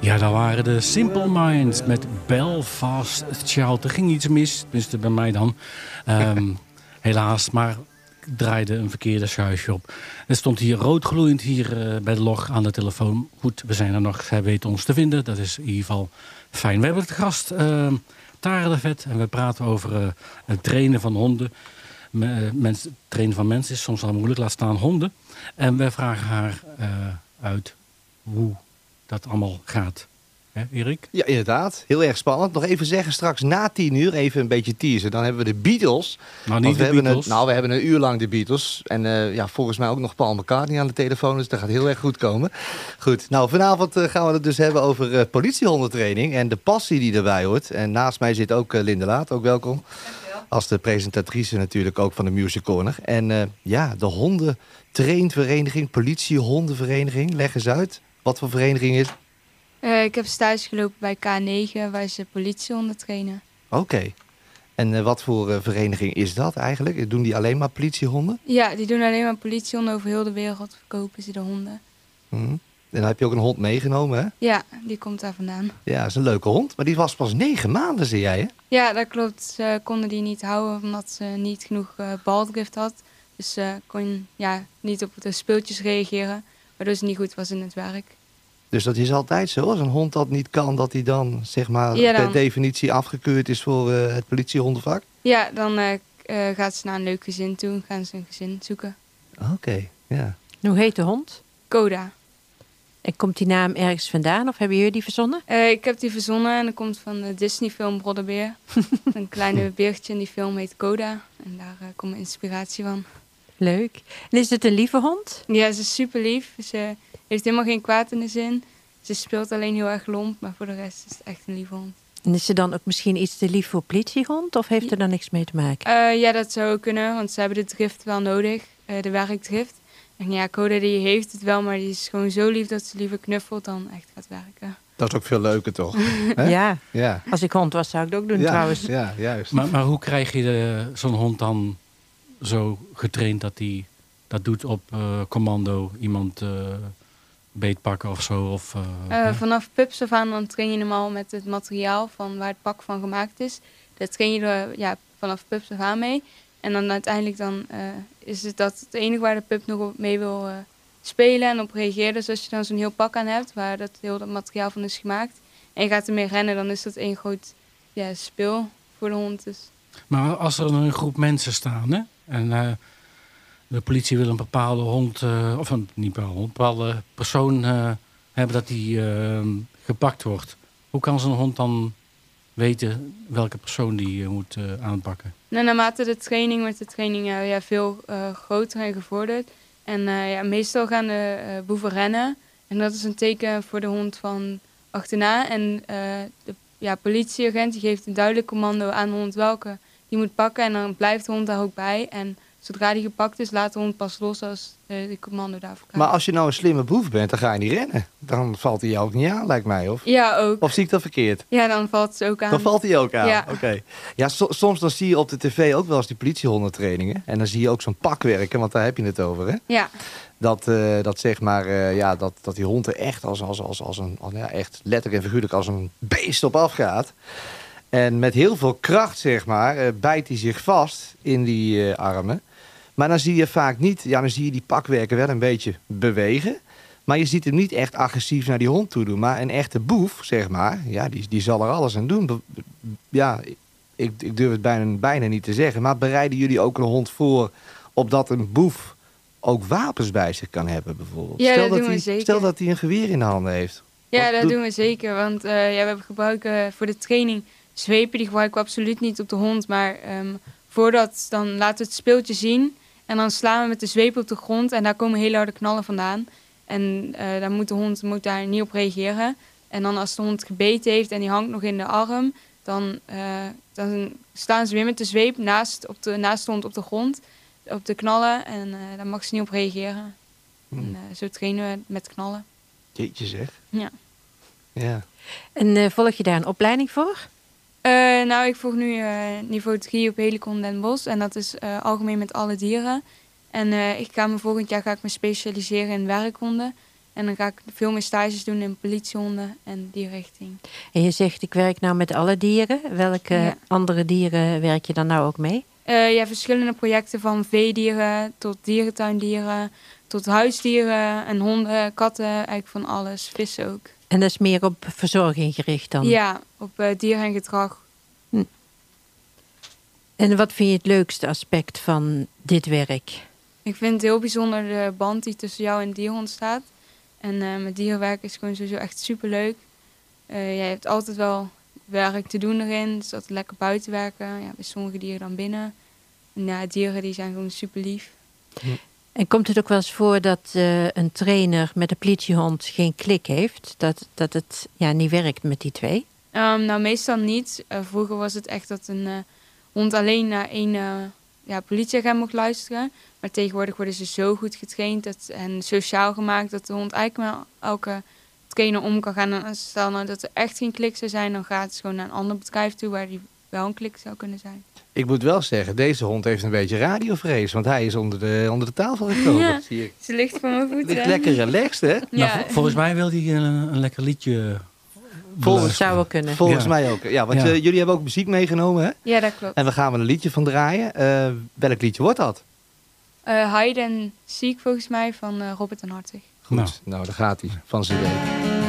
Ja, daar waren de Simple Minds met Belfast Child. Er ging iets mis, tenminste bij mij dan. Ehm, helaas, maar ik draaide een verkeerde schuisje op. Er stond hier roodgloeiend hier uh, bij de log aan de telefoon. Goed, we zijn er nog, zij weten ons te vinden. Dat is in ieder geval fijn. We hebben het gast, uh, de Vet. En we praten over uh, het trainen van honden. Mens, trainen van mensen is soms al moeilijk, laat staan honden. En we vragen haar uit hoe dat allemaal gaat. Hè, Erik? Ja, inderdaad. Heel erg spannend. Nog even zeggen, straks na tien uur even een beetje teasen. Dan hebben we de Beatles. Nou, niet we de Beatles. Een, nou, we hebben een uur lang de Beatles. En uh, ja, volgens mij ook nog Paul McCartney aan de telefoon. Dus dat gaat heel erg goed komen. Goed, nou vanavond uh, gaan we het dus hebben over uh, politiehondentraining. En de passie die erbij hoort. En naast mij zit ook Linde Laat. Ook welkom. Als de presentatrice natuurlijk ook van de Music Corner. En ja, de honden trainvereniging, politiehondenvereniging. Leg eens uit. Wat voor vereniging is uh, ik heb stage gelopen bij K9, waar ze politiehonden trainen. Oké. En uh, wat voor uh, vereniging is dat eigenlijk? Doen die alleen maar politiehonden? Ja, die doen alleen maar politiehonden. Over heel de wereld verkopen ze de honden. -hmm. En dan heb je ook een hond meegenomen, hè? Ja, die komt daar vandaan. Ja, dat is een leuke hond. Maar die was pas negen maanden, zie jij, hè? Ja, dat klopt. Ze konden die niet houden omdat ze niet genoeg baldrift had. Dus ze kon ja, niet op de speeltjes reageren, waardoor ze niet goed was in het werk. Dus dat is altijd zo. Als een hond dat niet kan, dat hij dan zeg maar Ja, dan- per definitie afgekeurd is voor eh, het politiehondenvak? Ja, dan eh, eh, gaat ze naar een leuk gezin toe, gaan ze een gezin zoeken. Oké, ja. Hoe heet de hond? Coda. En komt die naam ergens vandaan of hebben jullie die verzonnen? Eh, ik heb die verzonnen en dat komt van de Disney-film Brodderbeer. een kleine beertje in die film heet Coda. En daar eh, komt mijn inspiratie van. Leuk. En is het een lieve hond? Ja, ze is super lief. Ze heeft helemaal geen kwaad in de zin. Ze speelt alleen heel erg lomp, maar voor de rest is het echt een lieve hond. En is ze dan ook misschien iets te lief voor politiehond of heeft er dan niks mee te maken? Eh, ja, dat zou kunnen, want ze hebben de drift wel nodig, eh, de werkdrift. En ja, Coda die heeft het wel, maar die is gewoon zo lief dat ze liever knuffelt dan echt gaat werken. Dat is ook veel leuker, toch? Hè? Ja, Ja. als ik hond was zou ik het ook doen ja, trouwens. Ja, juist. Maar, maar hoe krijg je de- zo'n hond dan zo getraind dat hij dat doet op eh, commando? Iemand eh beetpakken of zo? Of, eh, vanaf pups af aan dan train je hem al met het materiaal van waar het pak van gemaakt is. Dat train je er ja, vanaf pups af aan mee. En dan uiteindelijk dan, is het dat het enige waar de pup nog op mee wil spelen en op reageren. Dus als je dan zo'n heel pak aan hebt waar dat heel dat materiaal van is gemaakt. En je gaat ermee rennen, dan is dat één groot ja, speel voor de hond. Dus Maar als er een groep mensen staan hè, en eh, de politie wil een bepaalde hond, eh, of een, niet bepaalde hond, een bepaalde persoon eh, hebben dat die eh, gepakt wordt. Hoe kan zo'n hond dan weten welke persoon die moet aanpakken? Nou, naarmate de training wordt de training ja, veel groter en gevorderd. En ja, meestal gaan de boeven rennen. En dat is een teken voor de hond van achterna. En de ja, politieagent die geeft een duidelijk commando aan de hond welke die moet pakken. En dan blijft de hond daar ook bij. En zodra die gepakt is, laat de hond pas los als eh, de commando daarvoor. Maar als je nou een slimme boef bent, dan ga je niet rennen. Dan valt hij jou ook niet aan, lijkt mij. Of, Ja, ook. of zie ik dat verkeerd? Ja, dan valt ze ook aan. Dan valt hij ook aan. Ja. Oké. Ja, so- soms dan zie je op de tv ook wel eens die politiehondentrainingen. En dan zie je ook zo'n pak werken, want daar heb je het over, hè? Ja, Dat, eh, dat zeg maar, eh, ja, dat, dat die hond er echt als, als, als, als een, als, ja, echt letterlijk en figuurlijk als een beest op afgaat. En met heel veel kracht, zeg maar, eh, bijt hij zich vast in die eh, armen. Maar dan zie je vaak niet, ja, dan zie je die pakwerker wel een beetje bewegen. Maar je ziet hem niet echt agressief naar die hond toe doen. Maar een echte boef, zeg maar, ja, die, die zal er alles aan doen. Ja, ik, ik durf het bijna, bijna niet te zeggen. Maar bereiden jullie ook een hond voor opdat een boef ook wapens bij zich kan hebben, bijvoorbeeld? Ja, stel, dat hij, zeker. stel dat hij een geweer in de handen heeft. Ja, Wat dat doet- doen we zeker. Want eh, ja, we gebruiken voor de training zwepen. Die gebruiken we absoluut niet op de hond. Maar ehm, voordat, dan laten we het speeltje zien. En dan slaan we met de zweep op de grond. En daar komen hele harde knallen vandaan. En eh dan moet de hond moet daar niet op reageren. En dan als de hond gebeten heeft en die hangt nog in de arm... dan, eh, dan staan ze weer met de zweep naast, op de, naast de hond op de grond. Op de knallen. En eh daar mag ze niet op reageren. Hm. En eh, zo trainen we met knallen. Jeetje zeg. Ja. Ja. En eh, volg je daar een opleiding voor? Eh, nou, ik volg nu eh, niveau 3 op Helicon Den Bosch. En dat is eh, algemeen met alle dieren. En ik ga me volgend jaar ga ik me specialiseren in werkhonden. En dan ga ik veel meer stages doen in politiehonden en die richting. En je zegt, ik werk nou met alle dieren. Welke Ja. andere dieren werk je dan nou ook mee? Ja, verschillende projecten van veedieren tot dierentuindieren, tot huisdieren en honden, katten, eigenlijk van alles, vissen ook. En dat is meer op verzorging gericht dan? Ja, op eh, dieren en gedrag. En wat vind je het leukste aspect van dit werk? Ik vind het heel bijzonder de band die tussen jou en de dierhond staat. En eh, met dierenwerk is gewoon sowieso echt superleuk. Eh jij hebt altijd wel werk te doen erin, dus dat lekker buiten werken. Ja, bij sommige dieren dan binnen. En ja, dieren die zijn gewoon super lief. En komt het ook wel eens voor dat eh, een trainer met een politiehond geen klik heeft? Dat, dat het ja, niet werkt met die twee? Ehm, nou, meestal niet. Eh, vroeger was het echt dat een eh, hond alleen naar één eh, ja, politieagent mocht luisteren. Maar tegenwoordig worden ze zo goed getraind dat, en sociaal gemaakt dat de hond eigenlijk met elke trainer om kan gaan. En stel nou dat er echt geen klik zou zijn, dan gaat het gewoon naar een ander bedrijf toe waar die wel een klik zou kunnen zijn. Ik moet wel zeggen, deze hond heeft een beetje radiovrees. Want hij is onder de, onder de tafel gekomen. Ja. Zie ik. Ze ligt voor mijn voeten. Ligt lekker relaxed, hè? Nou, Ja. vol- volgens mij wil hij een, een lekker liedje Volgens-. Zou wel kunnen. Volgens Ja. mij ook. Ja, want Ja. eh, jullie hebben ook muziek meegenomen, hè? Ja, dat klopt. En we gaan er een liedje van draaien. Eh, welk liedje wordt dat? Eh Hide and Seek volgens mij van eh, Robert en Hartig. Goed, Nou. nou, daar gaat hij. Van zijn week.